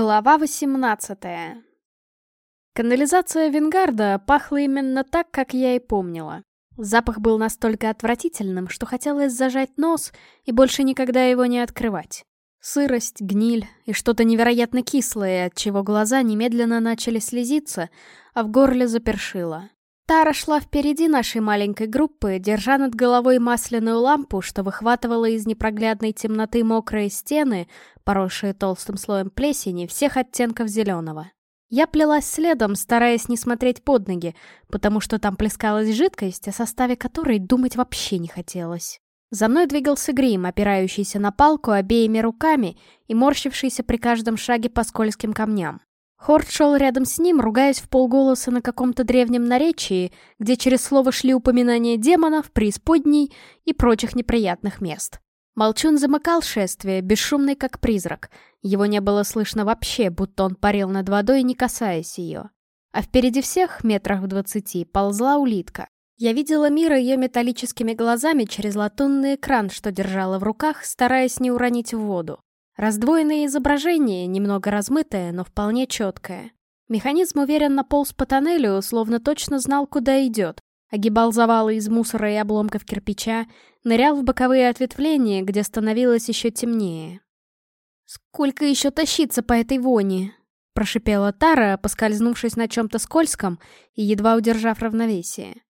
Глава 18 Канализация Вингарда пахла именно так, как я и помнила. Запах был настолько отвратительным, что хотелось зажать нос и больше никогда его не открывать. Сырость, гниль и что-то невероятно кислое, от чего глаза немедленно начали слезиться, а в горле запершило. Тара шла впереди нашей маленькой группы, держа над головой масляную лампу, что выхватывала из непроглядной темноты мокрые стены, поросшие толстым слоем плесени, всех оттенков зеленого. Я плелась следом, стараясь не смотреть под ноги, потому что там плескалась жидкость, о составе которой думать вообще не хотелось. За мной двигался грим, опирающийся на палку обеими руками и морщившийся при каждом шаге по скользким камням. Хорд шел рядом с ним, ругаясь в полголоса на каком-то древнем наречии, где через слово шли упоминания демонов, преисподней и прочих неприятных мест. Молчун замыкал шествие, бесшумный как призрак. Его не было слышно вообще, будто он парил над водой, не касаясь ее. А впереди всех, метрах в двадцати, ползла улитка. Я видела мира ее металлическими глазами через латунный экран, что держала в руках, стараясь не уронить в воду. Раздвоенное изображение, немного размытое, но вполне четкое. Механизм уверенно полз по тоннелю, словно точно знал, куда идет. Огибал завалы из мусора и обломков кирпича, нырял в боковые ответвления, где становилось еще темнее. «Сколько еще тащиться по этой воне?» — прошипела Тара, поскользнувшись на чем-то скользком и едва удержав равновесие.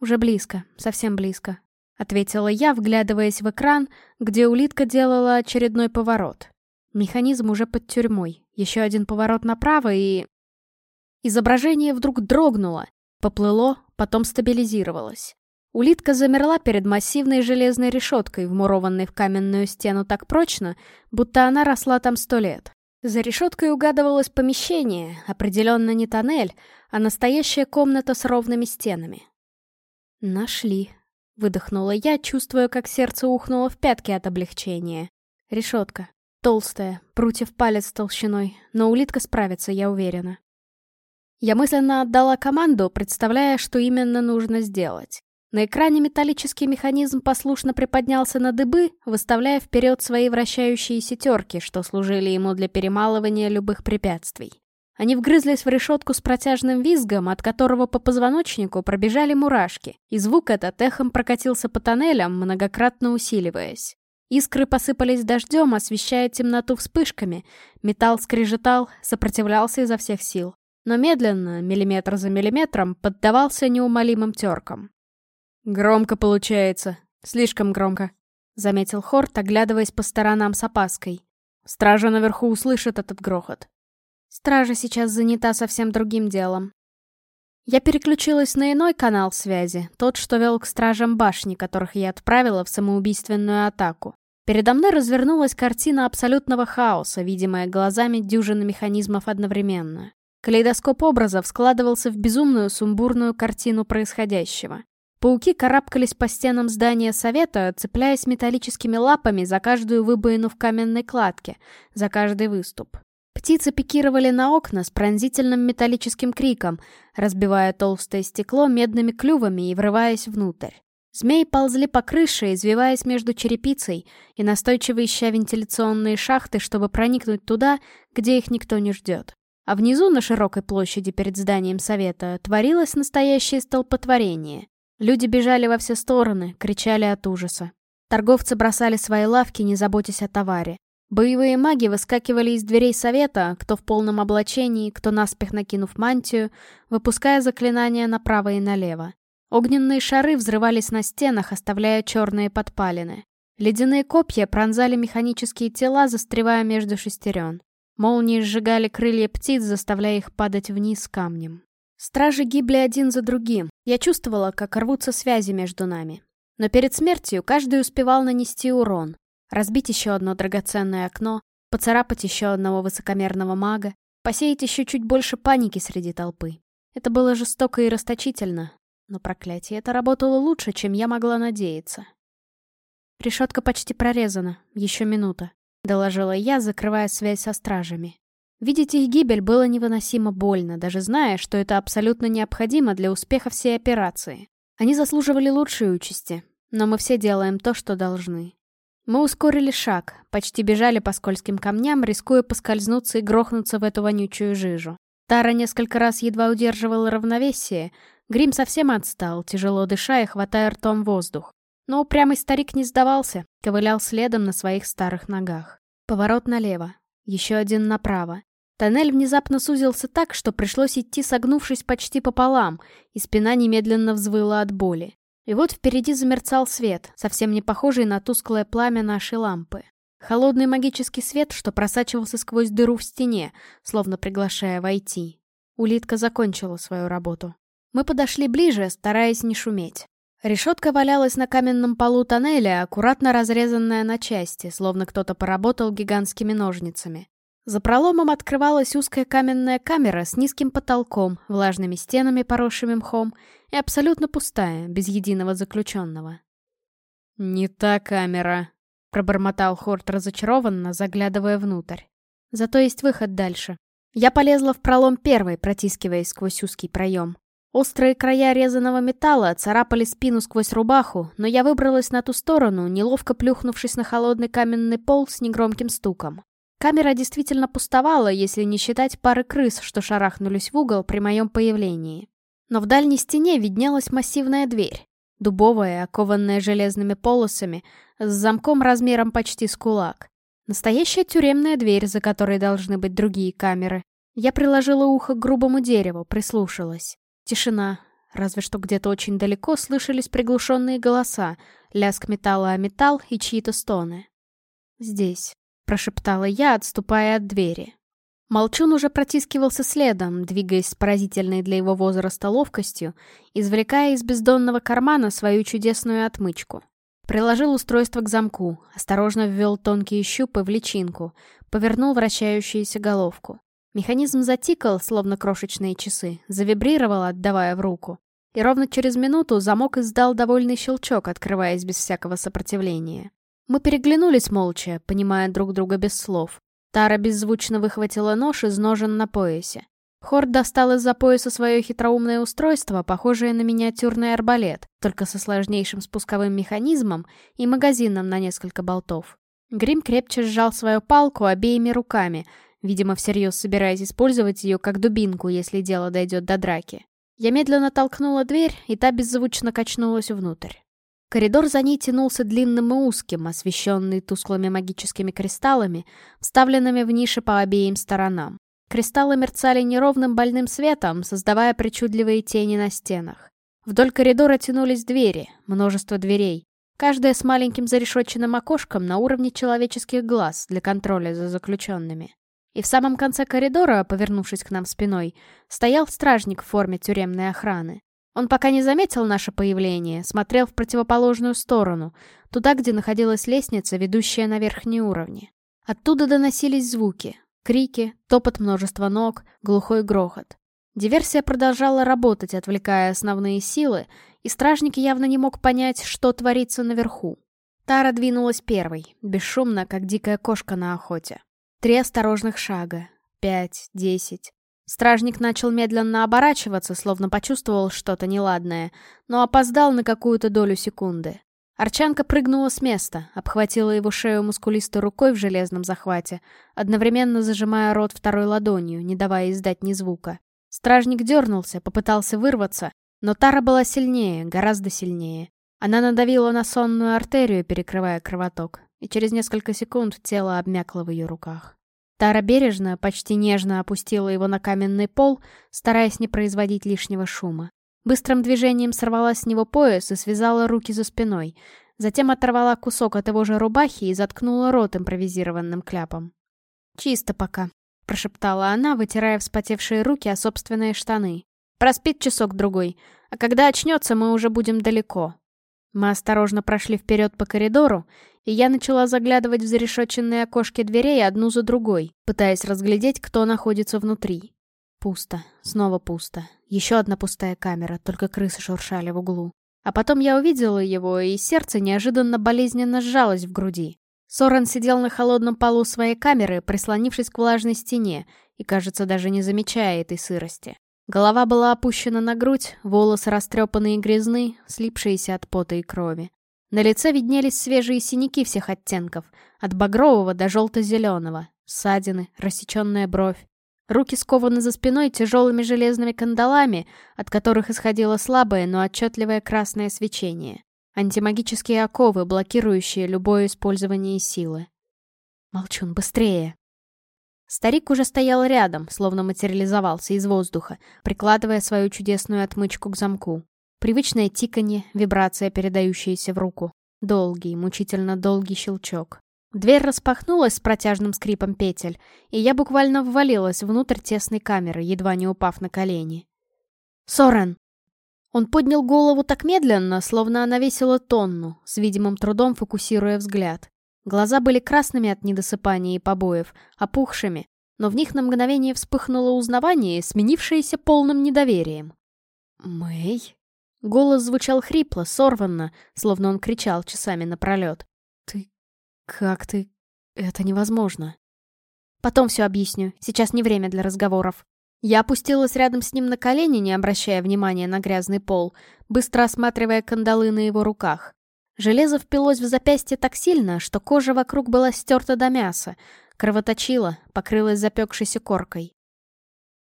«Уже близко, совсем близко. — ответила я, вглядываясь в экран, где улитка делала очередной поворот. Механизм уже под тюрьмой. Еще один поворот направо и... Изображение вдруг дрогнуло, поплыло, потом стабилизировалось. Улитка замерла перед массивной железной решеткой, вмурованной в каменную стену так прочно, будто она росла там сто лет. За решеткой угадывалось помещение, определенно не тоннель, а настоящая комната с ровными стенами. Нашли, Выдохнула я, чувствуя, как сердце ухнуло в пятки от облегчения. Решетка. Толстая, прутьев палец толщиной, но улитка справится, я уверена. Я мысленно отдала команду, представляя, что именно нужно сделать. На экране металлический механизм послушно приподнялся на дыбы, выставляя вперед свои вращающиеся терки, что служили ему для перемалывания любых препятствий. Они вгрызлись в решетку с протяжным визгом, от которого по позвоночнику пробежали мурашки, и звук этот эхом прокатился по тоннелям, многократно усиливаясь. Искры посыпались дождем, освещая темноту вспышками. Металл скрежетал, сопротивлялся изо всех сил. Но медленно, миллиметр за миллиметром, поддавался неумолимым теркам. «Громко получается. Слишком громко», — заметил Хорт, оглядываясь по сторонам с опаской. «Стража наверху услышит этот грохот. Стража сейчас занята совсем другим делом. Я переключилась на иной канал связи, тот, что вел к стражам башни, которых я отправила в самоубийственную атаку. Передо мной развернулась картина абсолютного хаоса, видимая глазами дюжины механизмов одновременно. Калейдоскоп образов складывался в безумную сумбурную картину происходящего. Пауки карабкались по стенам здания совета, цепляясь металлическими лапами за каждую выбоину в каменной кладке, за каждый выступ. Птицы пикировали на окна с пронзительным металлическим криком, разбивая толстое стекло медными клювами и врываясь внутрь. Змеи ползли по крыше, извиваясь между черепицей и настойчиво ища вентиляционные шахты, чтобы проникнуть туда, где их никто не ждет. А внизу, на широкой площади перед зданием совета, творилось настоящее столпотворение. Люди бежали во все стороны, кричали от ужаса. Торговцы бросали свои лавки, не заботясь о товаре. Боевые маги выскакивали из дверей совета, кто в полном облачении, кто наспех накинув мантию, выпуская заклинания направо и налево. Огненные шары взрывались на стенах, оставляя черные подпалины. Ледяные копья пронзали механические тела, застревая между шестерен. Молнии сжигали крылья птиц, заставляя их падать вниз камнем. Стражи гибли один за другим. Я чувствовала, как рвутся связи между нами. Но перед смертью каждый успевал нанести урон, разбить еще одно драгоценное окно, поцарапать еще одного высокомерного мага, посеять еще чуть больше паники среди толпы. Это было жестоко и расточительно, но проклятие это работало лучше, чем я могла надеяться. Решетка почти прорезана, еще минута, доложила я, закрывая связь со стражами. Видеть их гибель было невыносимо больно, даже зная, что это абсолютно необходимо для успеха всей операции. Они заслуживали лучшей участи, но мы все делаем то, что должны. Мы ускорили шаг, почти бежали по скользким камням, рискуя поскользнуться и грохнуться в эту вонючую жижу. Тара несколько раз едва удерживала равновесие, Грим совсем отстал, тяжело дыша и хватая ртом воздух. Но упрямый старик не сдавался, ковылял следом на своих старых ногах. Поворот налево, еще один направо. Тоннель внезапно сузился так, что пришлось идти согнувшись почти пополам, и спина немедленно взвыла от боли. И вот впереди замерцал свет, совсем не похожий на тусклое пламя нашей лампы. Холодный магический свет, что просачивался сквозь дыру в стене, словно приглашая войти. Улитка закончила свою работу. Мы подошли ближе, стараясь не шуметь. Решетка валялась на каменном полу тоннеля, аккуратно разрезанная на части, словно кто-то поработал гигантскими ножницами. За проломом открывалась узкая каменная камера с низким потолком, влажными стенами, поросшими мхом, и абсолютно пустая, без единого заключенного. «Не та камера», — пробормотал Хорт разочарованно, заглядывая внутрь. «Зато есть выход дальше. Я полезла в пролом первой, протискиваясь сквозь узкий проем. Острые края резаного металла царапали спину сквозь рубаху, но я выбралась на ту сторону, неловко плюхнувшись на холодный каменный пол с негромким стуком. Камера действительно пустовала, если не считать пары крыс, что шарахнулись в угол при моем появлении. Но в дальней стене виднелась массивная дверь. Дубовая, окованная железными полосами, с замком размером почти с кулак. Настоящая тюремная дверь, за которой должны быть другие камеры. Я приложила ухо к грубому дереву, прислушалась. Тишина. Разве что где-то очень далеко слышались приглушенные голоса, лязг металла о металл и чьи-то стоны. Здесь. — прошептала я, отступая от двери. Молчун уже протискивался следом, двигаясь с поразительной для его возраста ловкостью, извлекая из бездонного кармана свою чудесную отмычку. Приложил устройство к замку, осторожно ввел тонкие щупы в личинку, повернул вращающуюся головку. Механизм затикал, словно крошечные часы, завибрировал, отдавая в руку. И ровно через минуту замок издал довольный щелчок, открываясь без всякого сопротивления. Мы переглянулись молча, понимая друг друга без слов. Тара беззвучно выхватила нож из ножен на поясе. Хорд достал из-за пояса свое хитроумное устройство, похожее на миниатюрный арбалет, только со сложнейшим спусковым механизмом и магазином на несколько болтов. Грим крепче сжал свою палку обеими руками, видимо, всерьез собираясь использовать ее как дубинку, если дело дойдет до драки. Я медленно толкнула дверь, и та беззвучно качнулась внутрь. Коридор за ней тянулся длинным и узким, освещенный тусклыми магическими кристаллами, вставленными в ниши по обеим сторонам. Кристаллы мерцали неровным больным светом, создавая причудливые тени на стенах. Вдоль коридора тянулись двери, множество дверей, каждая с маленьким зарешоченным окошком на уровне человеческих глаз для контроля за заключенными. И в самом конце коридора, повернувшись к нам спиной, стоял стражник в форме тюремной охраны. Он пока не заметил наше появление, смотрел в противоположную сторону, туда, где находилась лестница, ведущая на верхние уровни. Оттуда доносились звуки, крики, топот множества ног, глухой грохот. Диверсия продолжала работать, отвлекая основные силы, и стражник явно не мог понять, что творится наверху. Тара двинулась первой, бесшумно, как дикая кошка на охоте. Три осторожных шага. Пять, десять. Стражник начал медленно оборачиваться, словно почувствовал что-то неладное, но опоздал на какую-то долю секунды. Арчанка прыгнула с места, обхватила его шею мускулистой рукой в железном захвате, одновременно зажимая рот второй ладонью, не давая издать ни звука. Стражник дернулся, попытался вырваться, но Тара была сильнее, гораздо сильнее. Она надавила на сонную артерию, перекрывая кровоток, и через несколько секунд тело обмякло в ее руках. Тара бережно, почти нежно опустила его на каменный пол, стараясь не производить лишнего шума. Быстрым движением сорвала с него пояс и связала руки за спиной. Затем оторвала кусок от его же рубахи и заткнула рот импровизированным кляпом. «Чисто пока», — прошептала она, вытирая вспотевшие руки о собственные штаны. «Проспит часок-другой, а когда очнется, мы уже будем далеко». Мы осторожно прошли вперед по коридору, и я начала заглядывать в зарешоченные окошки дверей одну за другой, пытаясь разглядеть, кто находится внутри. Пусто. Снова пусто. Еще одна пустая камера, только крысы шуршали в углу. А потом я увидела его, и сердце неожиданно болезненно сжалось в груди. Сорен сидел на холодном полу своей камеры, прислонившись к влажной стене, и, кажется, даже не замечая этой сырости. Голова была опущена на грудь, волосы растрепанные и грязны, слипшиеся от пота и крови. На лице виднелись свежие синяки всех оттенков, от багрового до желто-зеленого, ссадины, рассеченная бровь. Руки скованы за спиной тяжелыми железными кандалами, от которых исходило слабое, но отчетливое красное свечение. Антимагические оковы, блокирующие любое использование силы. Молчун, быстрее! Старик уже стоял рядом, словно материализовался из воздуха, прикладывая свою чудесную отмычку к замку. Привычное тиканье, вибрация, передающаяся в руку. Долгий, мучительно долгий щелчок. Дверь распахнулась с протяжным скрипом петель, и я буквально ввалилась внутрь тесной камеры, едва не упав на колени. «Сорен!» Он поднял голову так медленно, словно она весила тонну, с видимым трудом фокусируя взгляд. Глаза были красными от недосыпания и побоев, опухшими, но в них на мгновение вспыхнуло узнавание, сменившееся полным недоверием. «Мэй?» Голос звучал хрипло, сорванно, словно он кричал часами напролет. «Ты... как ты... это невозможно». «Потом все объясню, сейчас не время для разговоров». Я опустилась рядом с ним на колени, не обращая внимания на грязный пол, быстро осматривая кандалы на его руках. Железо впилось в запястье так сильно, что кожа вокруг была стерта до мяса, кровоточила, покрылась запекшейся коркой.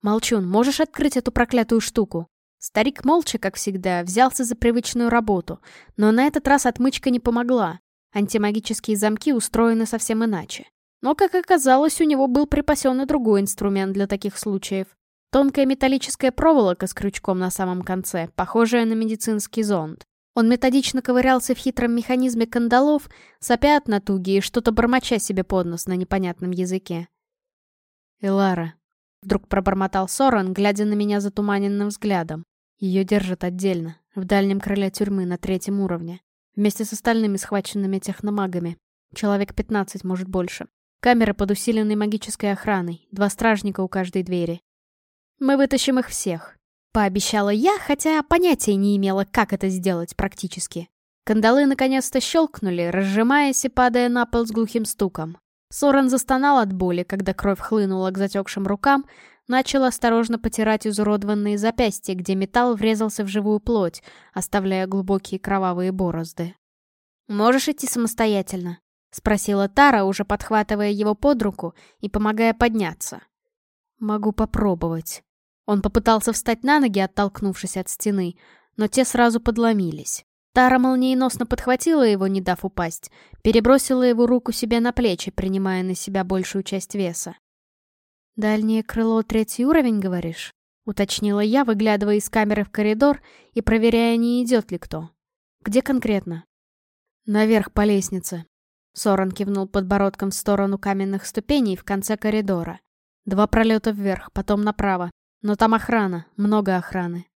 «Молчун, можешь открыть эту проклятую штуку?» Старик молча, как всегда, взялся за привычную работу, но на этот раз отмычка не помогла. Антимагические замки устроены совсем иначе. Но, как оказалось, у него был припасен и другой инструмент для таких случаев. Тонкая металлическая проволока с крючком на самом конце, похожая на медицинский зонд. Он методично ковырялся в хитром механизме кандалов, сопя от натуги и что-то бормоча себе под нос на непонятном языке. «Элара», — вдруг пробормотал Соран, глядя на меня затуманенным взглядом. Ее держат отдельно, в дальнем крыле тюрьмы на третьем уровне, вместе с остальными схваченными техномагами. Человек 15, может больше. Камеры под усиленной магической охраной, два стражника у каждой двери. Мы вытащим их всех, Пообещала я, хотя понятия не имела, как это сделать практически. Кандалы наконец-то щелкнули, разжимаясь и падая на пол с глухим стуком. Сорен застонал от боли, когда кровь хлынула к затекшим рукам, начал осторожно потирать изуродованные запястья, где металл врезался в живую плоть, оставляя глубокие кровавые борозды. «Можешь идти самостоятельно?» — спросила Тара, уже подхватывая его под руку и помогая подняться. «Могу попробовать», он попытался встать на ноги, оттолкнувшись от стены, но те сразу подломились. Тара молниеносно подхватила его, не дав упасть, перебросила его руку себе на плечи, принимая на себя большую часть веса. «Дальнее крыло третий уровень, говоришь?» — уточнила я, выглядывая из камеры в коридор и проверяя, не идет ли кто. «Где конкретно?» «Наверх по лестнице». Соран кивнул подбородком в сторону каменных ступеней в конце коридора. Два пролета вверх, потом направо. Но там охрана, много охраны.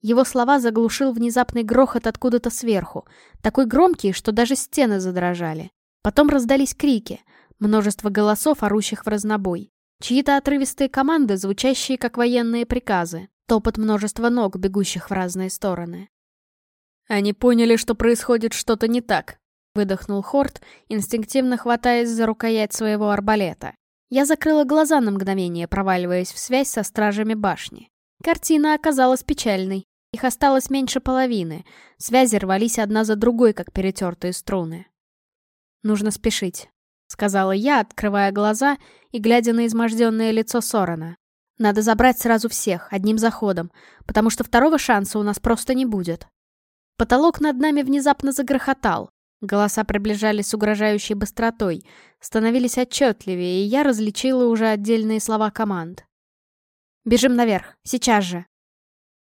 Его слова заглушил внезапный грохот откуда-то сверху, такой громкий, что даже стены задрожали. Потом раздались крики, множество голосов, орущих в разнобой. Чьи-то отрывистые команды, звучащие как военные приказы, топот множества ног, бегущих в разные стороны. «Они поняли, что происходит что-то не так», — выдохнул Хорт, инстинктивно хватаясь за рукоять своего арбалета. Я закрыла глаза на мгновение, проваливаясь в связь со стражами башни. Картина оказалась печальной. Их осталось меньше половины. Связи рвались одна за другой, как перетертые струны. «Нужно спешить», — сказала я, открывая глаза и глядя на изможденное лицо Сорона. «Надо забрать сразу всех, одним заходом, потому что второго шанса у нас просто не будет». Потолок над нами внезапно загрохотал. Голоса приближались с угрожающей быстротой, становились отчетливее, и я различила уже отдельные слова команд. «Бежим наверх, сейчас же!»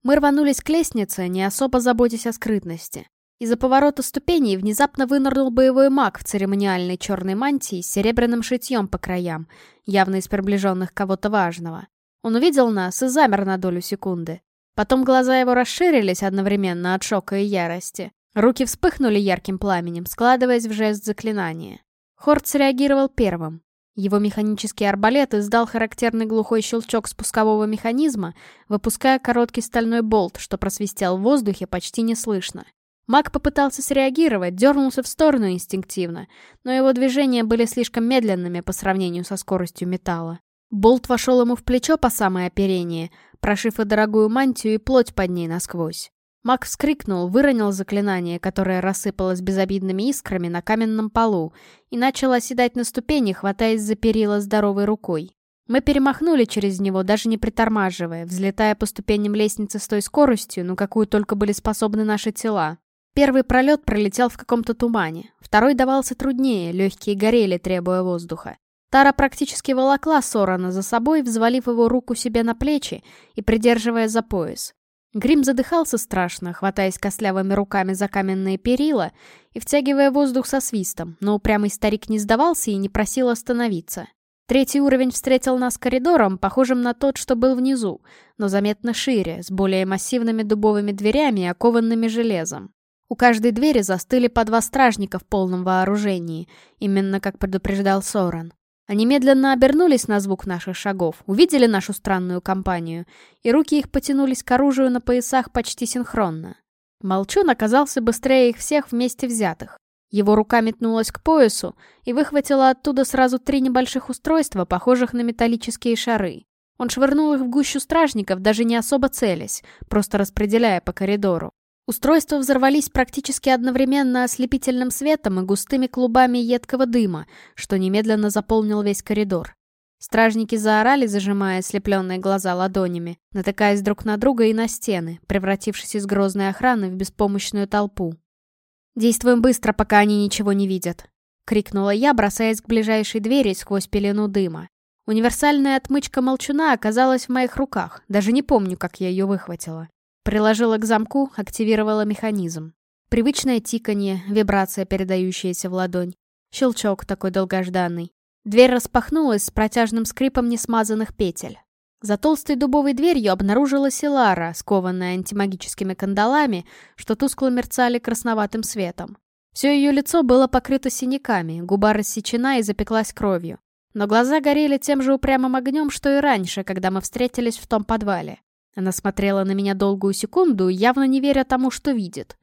Мы рванулись к лестнице, не особо заботясь о скрытности. Из-за поворота ступеней внезапно вынырнул боевой маг в церемониальной черной мантии с серебряным шитьем по краям, явно из приближенных кого-то важного. Он увидел нас и замер на долю секунды. Потом глаза его расширились одновременно от шока и ярости. Руки вспыхнули ярким пламенем, складываясь в жест заклинания. Хорт среагировал первым. Его механический арбалет издал характерный глухой щелчок спускового механизма, выпуская короткий стальной болт, что просвистел в воздухе почти неслышно. Маг попытался среагировать, дернулся в сторону инстинктивно, но его движения были слишком медленными по сравнению со скоростью металла. Болт вошел ему в плечо по самое оперение, прошив и дорогую мантию и плоть под ней насквозь. Маг вскрикнул, выронил заклинание, которое рассыпалось безобидными искрами на каменном полу, и начал оседать на ступени, хватаясь за перила здоровой рукой. Мы перемахнули через него, даже не притормаживая, взлетая по ступеням лестницы с той скоростью, ну какую только были способны наши тела. Первый пролет пролетел в каком-то тумане, второй давался труднее, легкие горели, требуя воздуха. Тара практически волокла Сорана за собой, взвалив его руку себе на плечи и придерживая за пояс. Грим задыхался страшно, хватаясь костлявыми руками за каменные перила и втягивая воздух со свистом, но упрямый старик не сдавался и не просил остановиться. Третий уровень встретил нас коридором, похожим на тот, что был внизу, но заметно шире, с более массивными дубовыми дверями, окованными железом. У каждой двери застыли по два стражника в полном вооружении, именно как предупреждал Соран. Они медленно обернулись на звук наших шагов, увидели нашу странную компанию, и руки их потянулись к оружию на поясах почти синхронно. Молчун оказался быстрее их всех вместе взятых. Его рука метнулась к поясу и выхватила оттуда сразу три небольших устройства, похожих на металлические шары. Он швырнул их в гущу стражников, даже не особо целясь, просто распределяя по коридору. Устройства взорвались практически одновременно ослепительным светом и густыми клубами едкого дыма, что немедленно заполнил весь коридор. Стражники заорали, зажимая ослепленные глаза ладонями, натыкаясь друг на друга и на стены, превратившись из грозной охраны в беспомощную толпу. «Действуем быстро, пока они ничего не видят!» — крикнула я, бросаясь к ближайшей двери сквозь пелену дыма. Универсальная отмычка молчуна оказалась в моих руках, даже не помню, как я ее выхватила. Приложила к замку, активировала механизм. Привычное тиканье, вибрация, передающаяся в ладонь. Щелчок такой долгожданный. Дверь распахнулась с протяжным скрипом несмазанных петель. За толстой дубовой дверью обнаружилась Илара, скованная антимагическими кандалами, что тускло мерцали красноватым светом. Все ее лицо было покрыто синяками, губа рассечена и запеклась кровью. Но глаза горели тем же упрямым огнем, что и раньше, когда мы встретились в том подвале. Она смотрела на меня долгую секунду, явно не веря тому, что видит.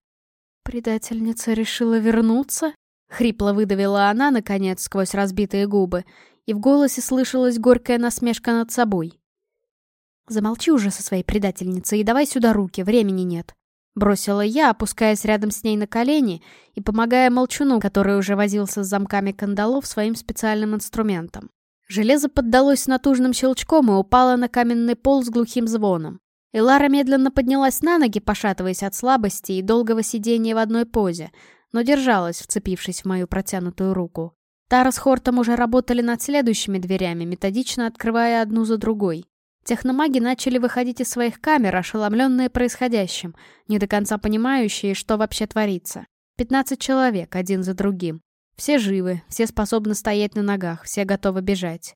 «Предательница решила вернуться?» — хрипло выдавила она, наконец, сквозь разбитые губы, и в голосе слышалась горькая насмешка над собой. «Замолчи уже со своей предательницей и давай сюда руки, времени нет». Бросила я, опускаясь рядом с ней на колени и помогая молчуну, который уже возился с замками кандалов своим специальным инструментом. Железо поддалось натужным щелчком и упало на каменный пол с глухим звоном. Элара медленно поднялась на ноги, пошатываясь от слабости и долгого сидения в одной позе, но держалась, вцепившись в мою протянутую руку. Тара с Хортом уже работали над следующими дверями, методично открывая одну за другой. Техномаги начали выходить из своих камер, ошеломленные происходящим, не до конца понимающие, что вообще творится. Пятнадцать человек, один за другим. Все живы, все способны стоять на ногах, все готовы бежать.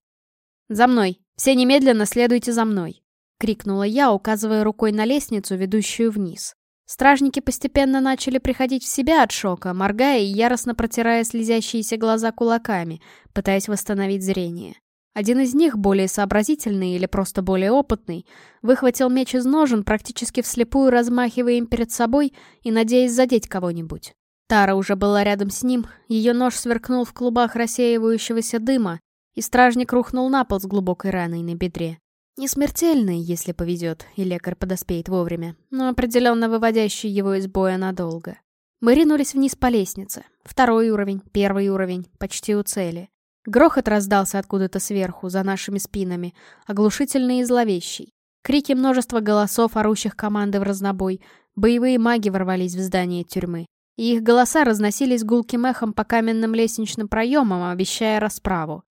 «За мной! Все немедленно следуйте за мной!» — крикнула я, указывая рукой на лестницу, ведущую вниз. Стражники постепенно начали приходить в себя от шока, моргая и яростно протирая слезящиеся глаза кулаками, пытаясь восстановить зрение. Один из них, более сообразительный или просто более опытный, выхватил меч из ножен, практически вслепую размахивая им перед собой и надеясь задеть кого-нибудь. Тара уже была рядом с ним, ее нож сверкнул в клубах рассеивающегося дыма, и стражник рухнул на пол с глубокой раной на бедре. Не смертельный, если повезет, и лекарь подоспеет вовремя, но определенно выводящий его из боя надолго. Мы ринулись вниз по лестнице. Второй уровень, первый уровень, почти у цели. Грохот раздался откуда-то сверху, за нашими спинами, оглушительный и зловещий. Крики множества голосов, орущих команды в разнобой. Боевые маги ворвались в здание тюрьмы и их голоса разносились гулким эхом по каменным лестничным проемам, обещая расправу.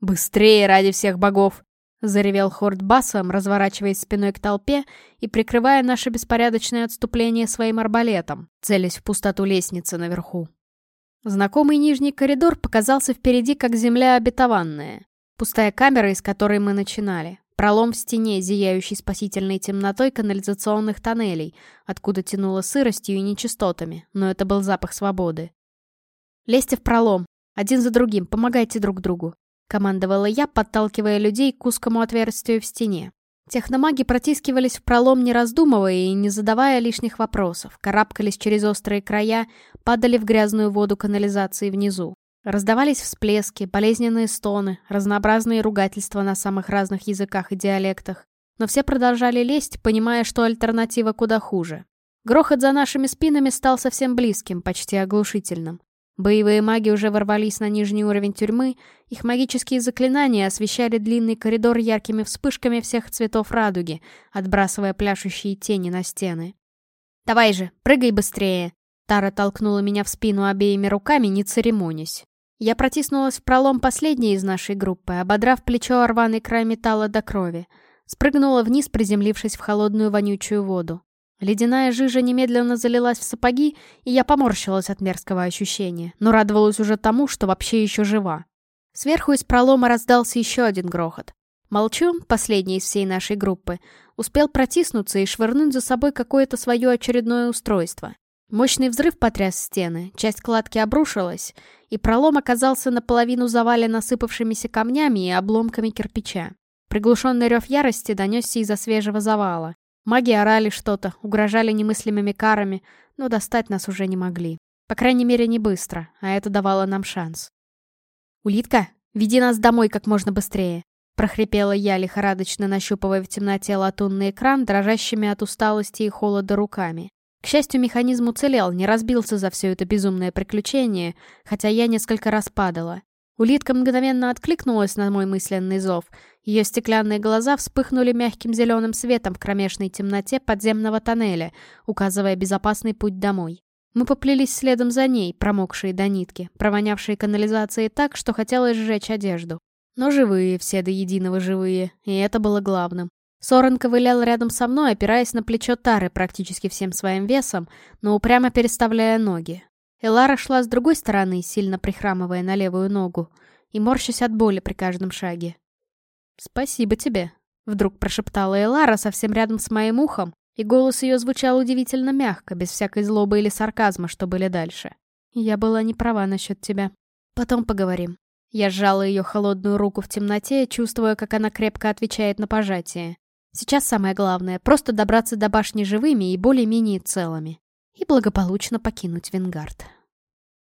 «Быстрее ради всех богов!» — заревел Хорд басом, разворачиваясь спиной к толпе и прикрывая наше беспорядочное отступление своим арбалетом, целясь в пустоту лестницы наверху. Знакомый нижний коридор показался впереди, как земля обетованная. Пустая камера, из которой мы начинали. Пролом в стене, зияющий спасительной темнотой канализационных тоннелей, откуда тянуло сыростью и нечистотами, но это был запах свободы. «Лезьте в пролом! Один за другим, помогайте друг другу!» — командовала я, подталкивая людей к узкому отверстию в стене. Техномаги протискивались в пролом, не раздумывая и не задавая лишних вопросов, карабкались через острые края, падали в грязную воду канализации внизу. Раздавались всплески, болезненные стоны, разнообразные ругательства на самых разных языках и диалектах. Но все продолжали лезть, понимая, что альтернатива куда хуже. Грохот за нашими спинами стал совсем близким, почти оглушительным. Боевые маги уже ворвались на нижний уровень тюрьмы, их магические заклинания освещали длинный коридор яркими вспышками всех цветов радуги, отбрасывая пляшущие тени на стены. «Давай же, прыгай быстрее!» Тара толкнула меня в спину обеими руками, не церемонясь. Я протиснулась в пролом последней из нашей группы, ободрав плечо рваный край металла до крови. Спрыгнула вниз, приземлившись в холодную вонючую воду. Ледяная жижа немедленно залилась в сапоги, и я поморщилась от мерзкого ощущения, но радовалась уже тому, что вообще еще жива. Сверху из пролома раздался еще один грохот. Молчун, последний из всей нашей группы, успел протиснуться и швырнуть за собой какое-то свое очередное устройство. Мощный взрыв потряс стены, часть кладки обрушилась, и пролом оказался наполовину завален насыпавшимися камнями и обломками кирпича. Приглушенный рев ярости донесся из-за свежего завала. Маги орали что-то, угрожали немыслимыми карами, но достать нас уже не могли. По крайней мере, не быстро, а это давало нам шанс. «Улитка, веди нас домой как можно быстрее!» прохрипела я, лихорадочно нащупывая в темноте латунный экран, дрожащими от усталости и холода руками. К счастью, механизм уцелел, не разбился за все это безумное приключение, хотя я несколько раз падала. Улитка мгновенно откликнулась на мой мысленный зов. Ее стеклянные глаза вспыхнули мягким зеленым светом в кромешной темноте подземного тоннеля, указывая безопасный путь домой. Мы поплелись следом за ней, промокшие до нитки, провонявшие канализацией так, что хотелось сжечь одежду. Но живые, все до единого живые, и это было главным. Сорен ковылял рядом со мной, опираясь на плечо Тары практически всем своим весом, но упрямо переставляя ноги. Элара шла с другой стороны, сильно прихрамывая на левую ногу, и морщась от боли при каждом шаге. «Спасибо тебе», — вдруг прошептала Элара совсем рядом с моим ухом, и голос ее звучал удивительно мягко, без всякой злобы или сарказма, что были дальше. «Я была не права насчет тебя. Потом поговорим». Я сжала ее холодную руку в темноте, чувствуя, как она крепко отвечает на пожатие. Сейчас самое главное — просто добраться до башни живыми и более-менее целыми. И благополучно покинуть Венгард.